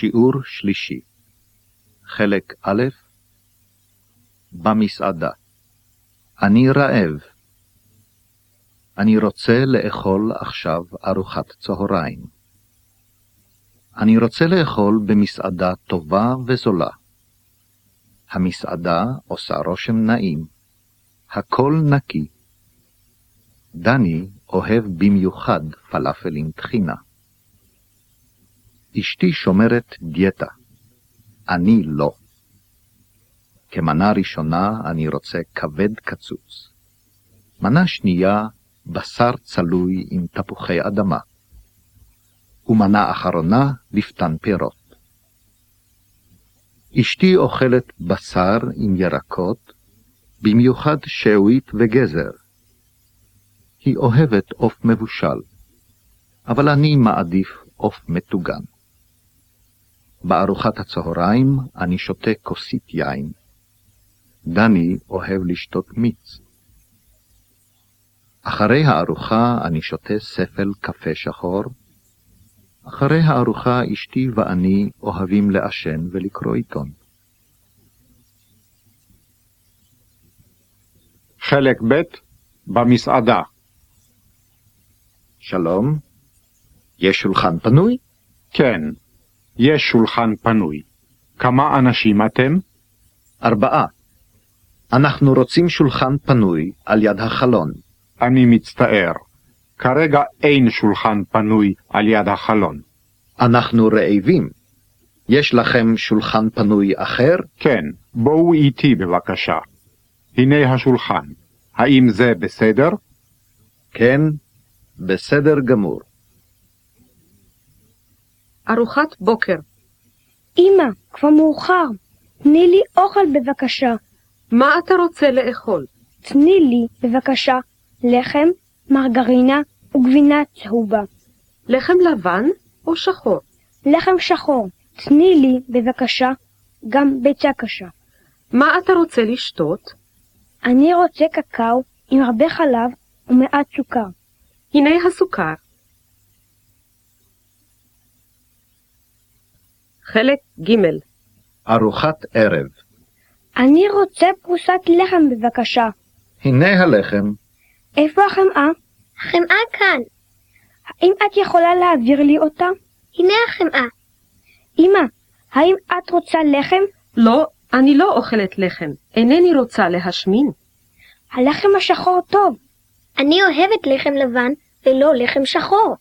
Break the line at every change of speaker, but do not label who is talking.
שיעור שלישי חלק א' במסעדה אני רעב. אני רוצה לאכול עכשיו ארוחת צהריים. אני רוצה לאכול במסעדה טובה וזולה. המסעדה עושה רושם נעים. הכל נקי. דני אוהב במיוחד פלאפל עם טחינה. אשתי שומרת דיאטה, אני לא. כמנה ראשונה אני רוצה כבד קצוץ. מנה שנייה, בשר צלוי עם תפוחי אדמה. ומנה אחרונה, לפתן פירות. אשתי אוכלת בשר עם ירקות, במיוחד שעועית וגזר. היא אוהבת עוף מבושל, אבל אני מעדיף עוף מטוגן. בארוחת הצהריים אני שותה כוסית יין. דני אוהב לשתות מיץ. אחרי הארוחה אני שותה ספל קפה שחור. אחרי הארוחה אשתי ואני אוהבים לעשן ולקרוא עיתון.
חלק ב' במסעדה.
שלום, יש שולחן פנוי?
כן, יש שולחן פנוי. כמה אנשים אתם?
ארבעה. אנחנו רוצים שולחן פנוי על יד החלון.
אני מצטער. כרגע אין שולחן פנוי על יד החלון.
אנחנו רעבים. יש לכם שולחן פנוי אחר?
כן, בואו איתי בבקשה. הנה השולחן. האם זה בסדר?
כן, בסדר גמור.
ארוחת בוקר.
אמא, כבר מאוחר. תני לי אוכל בבקשה.
מה אתה רוצה לאכול?
תני לי, בבקשה, לחם, מרגרינה וגבינה צהובה.
לחם לבן או שחור?
לחם שחור. תני לי, בבקשה, גם ביצה קשה.
מה אתה רוצה לשתות?
אני רוצה קקאו עם הרבה חלב ומעט סוכר.
הנה הסוכר. חלק ג'
ארוחת ערב.
אני רוצה פרוסת לחם בבקשה.
הנה הלחם.
איפה החמאה?
החמאה כאן.
האם את יכולה להעביר לי אותה?
הנה החמאה.
אמא, האם את רוצה לחם?
לא, אני לא אוכלת לחם. אינני רוצה להשמין.
הלחם השחור טוב.
אני אוהבת לחם לבן ולא לחם שחור.